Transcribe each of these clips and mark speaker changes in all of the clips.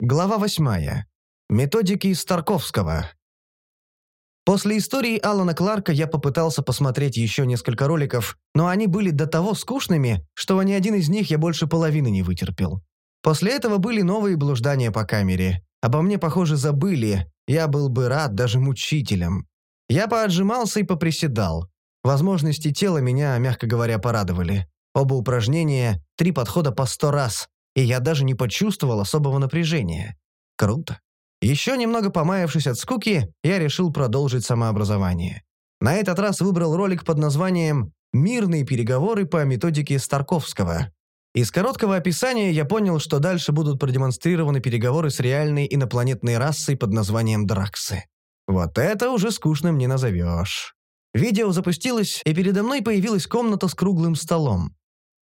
Speaker 1: Глава восьмая. Методики Старковского. После истории Алана Кларка я попытался посмотреть еще несколько роликов, но они были до того скучными, что ни один из них я больше половины не вытерпел. После этого были новые блуждания по камере. Обо мне, похоже, забыли. Я был бы рад даже мучителям. Я поотжимался и поприседал. Возможности тела меня, мягко говоря, порадовали. Оба упражнения, три подхода по сто раз, и я даже не почувствовал особого напряжения. Круто. Еще немного помаявшись от скуки, я решил продолжить самообразование. На этот раз выбрал ролик под названием «Мирные переговоры по методике Старковского». Из короткого описания я понял, что дальше будут продемонстрированы переговоры с реальной инопланетной расой под названием Драксы. Вот это уже скучным не назовешь. Видео запустилось, и передо мной появилась комната с круглым столом.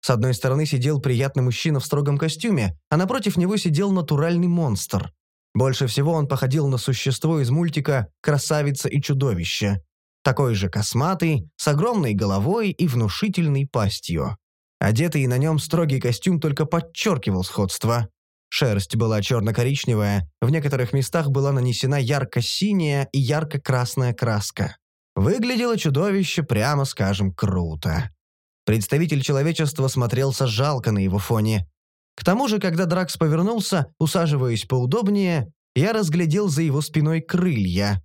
Speaker 1: С одной стороны сидел приятный мужчина в строгом костюме, а напротив него сидел натуральный монстр. Больше всего он походил на существо из мультика «Красавица и чудовище». Такой же косматый, с огромной головой и внушительной пастью. Одетый на нем строгий костюм только подчеркивал сходство. Шерсть была черно-коричневая, в некоторых местах была нанесена ярко-синяя и ярко-красная краска. Выглядело чудовище, прямо скажем, круто. Представитель человечества смотрелся жалко на его фоне. К тому же, когда Дракс повернулся, усаживаясь поудобнее, я разглядел за его спиной крылья.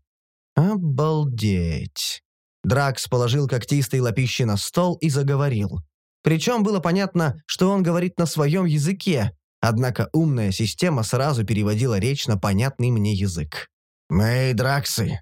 Speaker 1: Обалдеть. Дракс положил когтистые лапищи на стол и заговорил. Причем было понятно, что он говорит на своем языке, однако умная система сразу переводила речь на понятный мне язык.
Speaker 2: «Мы Драксы.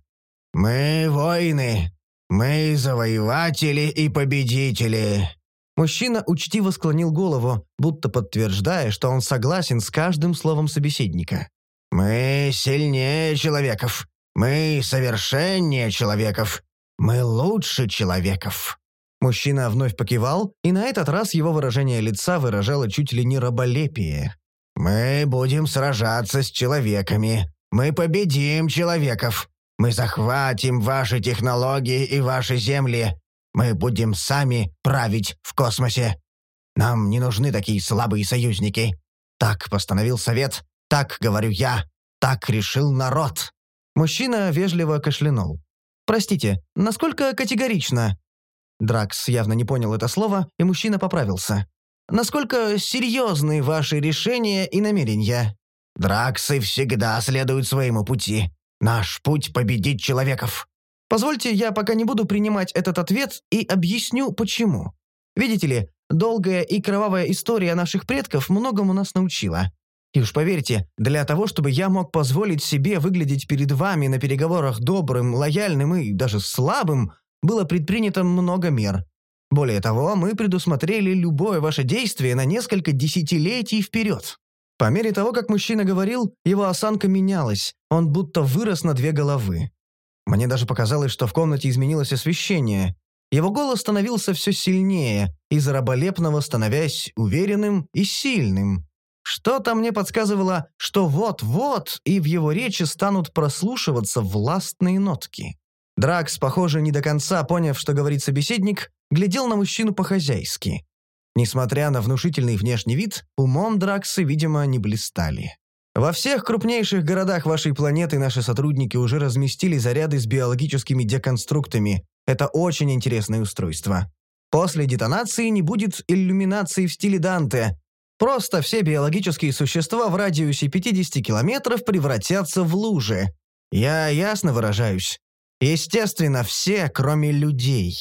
Speaker 2: Мы воины. «Мы завоеватели и победители!»
Speaker 1: Мужчина учтиво склонил голову, будто подтверждая, что он согласен с каждым словом собеседника.
Speaker 2: «Мы сильнее человеков. Мы совершеннее человеков. Мы лучше человеков».
Speaker 1: Мужчина вновь покивал, и на этот раз его выражение лица выражало чуть ли не раболепие.
Speaker 2: «Мы будем сражаться с человеками. Мы победим человеков. Мы захватим ваши технологии и ваши земли. Мы будем сами править в космосе. Нам не нужны такие слабые союзники. Так постановил Совет, так говорю я, так решил народ».
Speaker 1: Мужчина вежливо кашлянул. «Простите, насколько категорично?» Дракс явно не понял это слово, и мужчина поправился. «Насколько серьезны ваши решения и намерения?»
Speaker 2: «Драксы всегда следуют своему пути. Наш путь победить человеков.
Speaker 1: Позвольте, я пока не буду принимать этот ответ и объясню, почему. Видите ли, долгая и кровавая история наших предков многому нас научила. И уж поверьте, для того, чтобы я мог позволить себе выглядеть перед вами на переговорах добрым, лояльным и даже слабым, было предпринято много мер. Более того, мы предусмотрели любое ваше действие на несколько десятилетий вперед. По мере того, как мужчина говорил, его осанка менялась, он будто вырос на две головы. Мне даже показалось, что в комнате изменилось освещение. Его голос становился все сильнее, из раболепного становясь уверенным и сильным. Что-то мне подсказывало, что вот-вот и в его речи станут прослушиваться властные нотки. Дракс, похоже, не до конца поняв, что говорит собеседник, глядел на мужчину по-хозяйски. Несмотря на внушительный внешний вид, умом Драксы, видимо, не блистали. Во всех крупнейших городах вашей планеты наши сотрудники уже разместили заряды с биологическими деконструктами. Это очень интересное устройство. После детонации не будет иллюминации в стиле Данте. Просто все биологические существа в радиусе 50 километров превратятся в лужи. Я ясно выражаюсь. Естественно, все, кроме людей.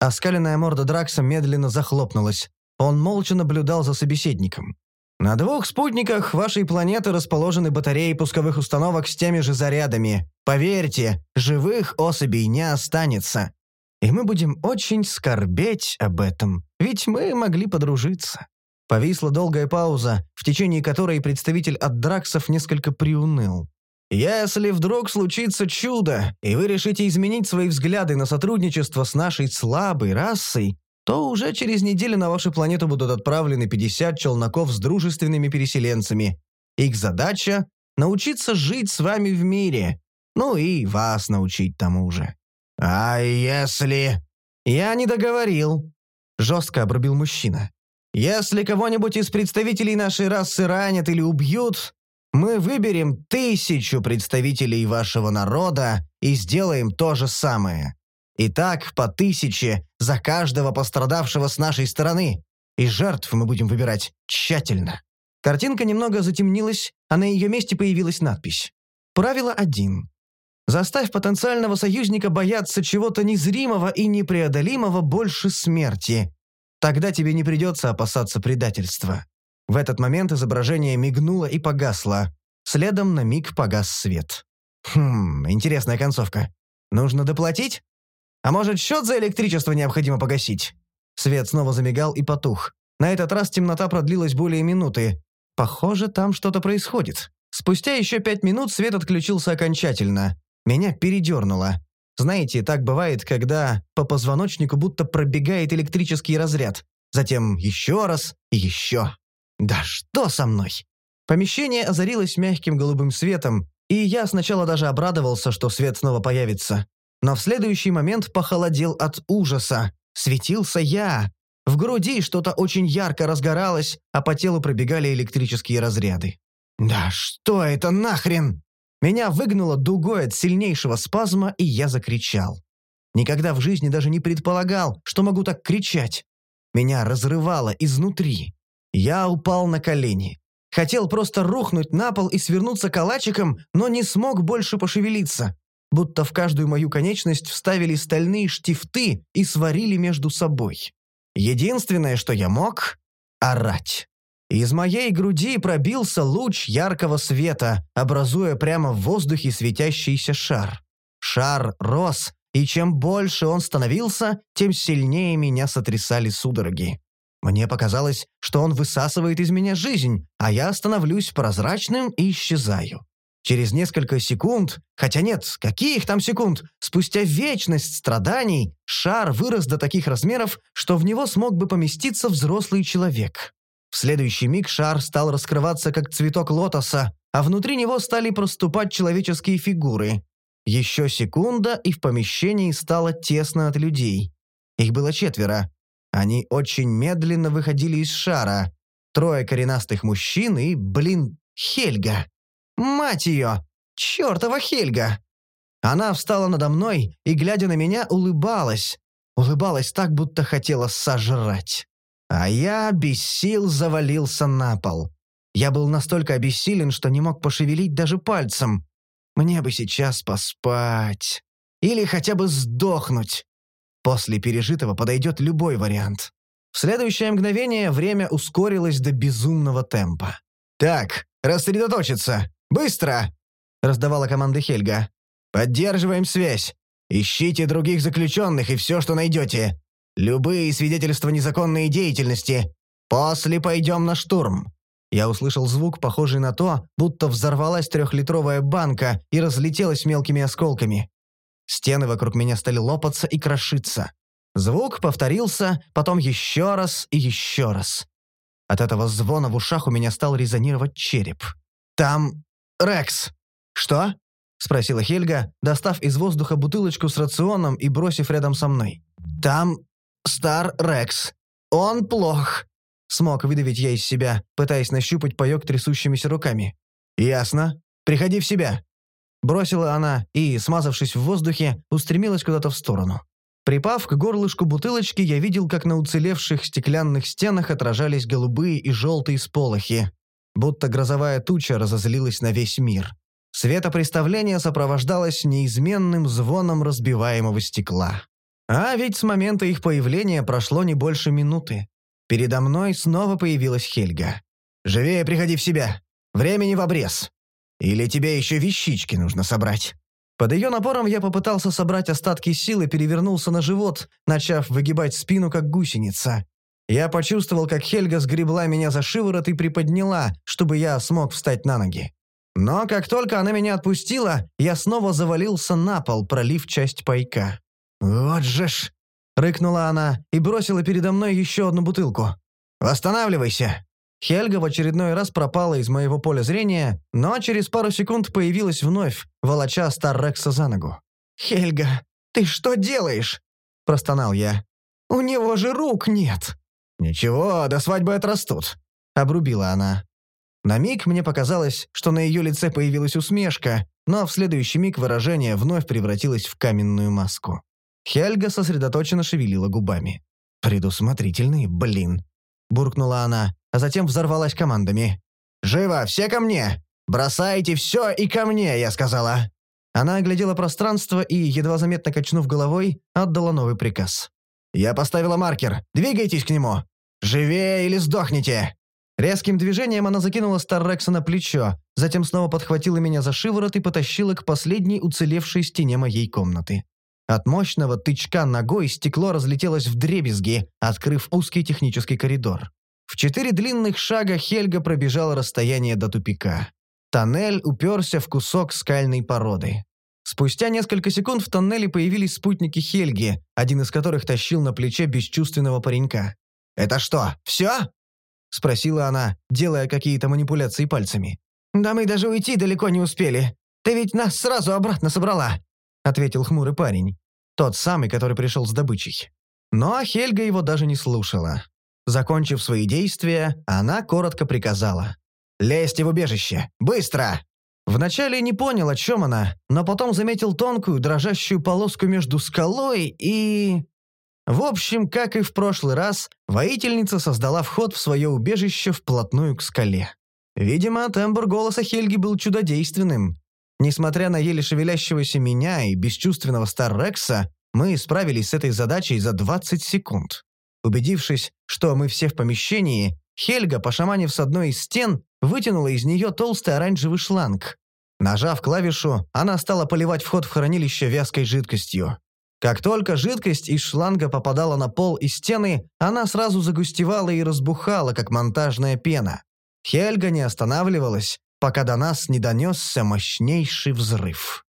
Speaker 1: Оскаленная морда Дракса медленно захлопнулась. Он молча наблюдал за собеседником. На двух спутниках вашей планеты расположены батареи пусковых установок с теми же зарядами. Поверьте, живых особей не останется. И мы будем очень скорбеть об этом, ведь мы могли подружиться». Повисла долгая пауза, в течение которой представитель от Драксов несколько приуныл. «Если вдруг случится чудо, и вы решите изменить свои взгляды на сотрудничество с нашей слабой расой, то уже через неделю на вашу планету будут отправлены 50 челноков с дружественными переселенцами. Их задача — научиться жить с вами в мире. Ну и вас научить тому же.
Speaker 2: «А если...»
Speaker 1: «Я не договорил», — жестко обрубил мужчина. «Если кого-нибудь из представителей нашей расы ранят или убьют, Мы выберем тысячу представителей вашего народа и сделаем то же самое. Итак, по тысяче за каждого пострадавшего с нашей стороны. И жертв мы будем выбирать тщательно». Картинка немного затемнилась, а на ее месте появилась надпись. Правило 1. Заставь потенциального союзника бояться чего-то незримого и непреодолимого больше смерти. Тогда тебе не придется опасаться предательства. В этот момент изображение мигнуло и погасло. Следом на миг погас свет. Хм, интересная концовка. Нужно доплатить? А может, счет за электричество необходимо погасить? Свет снова замигал и потух. На этот раз темнота продлилась более минуты. Похоже, там что-то происходит. Спустя еще пять минут свет отключился окончательно. Меня передернуло. Знаете, так бывает, когда по позвоночнику будто пробегает электрический разряд. Затем еще раз и еще. Да что со мной? Помещение озарилось мягким голубым светом, и я сначала даже обрадовался, что свет снова появится. Но в следующий момент похолодел от ужаса. Светился я. В груди что-то очень ярко разгоралось, а по телу пробегали электрические разряды. «Да что это нахрен?» Меня выгнуло дугой от сильнейшего спазма, и я закричал. Никогда в жизни даже не предполагал, что могу так кричать. Меня разрывало изнутри. Я упал на колени. Хотел просто рухнуть на пол и свернуться калачиком, но не смог больше пошевелиться будто в каждую мою конечность вставили стальные штифты и сварили между собой. Единственное, что я мог — орать. Из моей груди пробился луч яркого света, образуя прямо в воздухе светящийся шар. Шар рос, и чем больше он становился, тем сильнее меня сотрясали судороги. Мне показалось, что он высасывает из меня жизнь, а я становлюсь прозрачным и исчезаю. Через несколько секунд, хотя нет, каких там секунд, спустя вечность страданий, шар вырос до таких размеров, что в него смог бы поместиться взрослый человек. В следующий миг шар стал раскрываться как цветок лотоса, а внутри него стали проступать человеческие фигуры. Еще секунда, и в помещении стало тесно от людей. Их было четверо. Они очень медленно выходили из шара. Трое коренастых мужчин и, блин, Хельга. Мать ее! Чертова Хельга! Она встала надо мной и, глядя на меня, улыбалась. Улыбалась так, будто хотела сожрать. А я без сил завалился на пол. Я был настолько обессилен, что не мог пошевелить даже пальцем. Мне бы сейчас поспать. Или хотя бы сдохнуть. После пережитого подойдет любой вариант. В следующее мгновение время ускорилось до безумного темпа. «Так, рассредоточиться. «Быстро!» — раздавала команда Хельга. «Поддерживаем связь. Ищите других заключенных и все, что найдете. Любые свидетельства незаконной деятельности. После пойдем на штурм». Я услышал звук, похожий на то, будто взорвалась трехлитровая банка и разлетелась мелкими осколками. Стены вокруг меня стали лопаться и крошиться. Звук повторился, потом еще раз и еще раз. От этого звона в ушах у меня стал резонировать череп. Там «Рекс!» «Что?» — спросила Хельга, достав из воздуха бутылочку с рационом и бросив рядом со мной. «Там Стар Рекс. Он плох!» Смог выдавить я из себя, пытаясь нащупать паёк трясущимися руками. «Ясно. Приходи в себя!» Бросила она и, смазавшись в воздухе, устремилась куда-то в сторону. Припав к горлышку бутылочки, я видел, как на уцелевших стеклянных стенах отражались голубые и желтые сполохи будто грозовая туча разозлилась на весь мир. Светопреставление сопровождалось неизменным звоном разбиваемого стекла. А ведь с момента их появления прошло не больше минуты. Передо мной снова появилась Хельга. «Живее приходи в себя. Времени в обрез. Или тебе еще вещички нужно собрать». Под ее напором я попытался собрать остатки сил и перевернулся на живот, начав выгибать спину, как гусеница. Я почувствовал, как Хельга сгребла меня за шиворот и приподняла, чтобы я смог встать на ноги. Но как только она меня отпустила, я снова завалился на пол, пролив часть пайка. «Вот же ж!» — рыкнула она и бросила передо мной еще одну бутылку. «Восстанавливайся!» Хельга в очередной раз пропала из моего поля зрения, но через пару секунд появилась вновь, волоча Старрекса за ногу. «Хельга, ты что делаешь?» – простонал я. «У него же рук нет!» «Ничего, до свадьбы отрастут», — обрубила она. На миг мне показалось, что на ее лице появилась усмешка, но в следующий миг выражение вновь превратилось в каменную маску. Хельга сосредоточенно шевелила губами. «Предусмотрительный, блин!» – буркнула она, а затем взорвалась командами. «Живо, все ко мне! Бросайте все и ко мне!» – я сказала. Она оглядела пространство и, едва заметно качнув головой, отдала новый приказ. «Я поставила маркер. Двигайтесь к нему! Живее или сдохните!» Резким движением она закинула Старрекса на плечо, затем снова подхватила меня за шиворот и потащила к последней уцелевшей стене моей комнаты. От мощного тычка ногой стекло разлетелось в дребезги, открыв узкий технический коридор. В четыре длинных шага Хельга пробежала расстояние до тупика. Тоннель уперся в кусок скальной породы. Спустя несколько секунд в тоннеле появились спутники Хельги, один из которых тащил на плече бесчувственного паренька. «Это что, все?» — спросила она, делая какие-то манипуляции пальцами. «Да мы даже уйти далеко не успели. Ты ведь нас сразу обратно собрала», — ответил хмурый парень. Тот самый, который пришел с добычей. Но Хельга его даже не слушала. Закончив свои действия, она коротко приказала. «Лезьте в убежище! Быстро!» Вначале не понял, о чем она, но потом заметил тонкую, дрожащую полоску между скалой и... В общем, как и в прошлый раз, воительница создала вход в свое убежище вплотную к скале. Видимо, тембр голоса Хельги был чудодейственным. Несмотря на еле шевелящегося меня и бесчувственного Старрекса, мы справились с этой задачей за 20 секунд. Убедившись, что мы все в помещении, Хельга, пошаманив с одной из стен, вытянула из нее толстый оранжевый шланг. Нажав клавишу, она стала поливать вход в хранилище вязкой жидкостью. Как только жидкость из шланга попадала на пол и стены, она сразу загустевала и разбухала, как монтажная пена. Хельга не останавливалась, пока до нас не донесся мощнейший взрыв.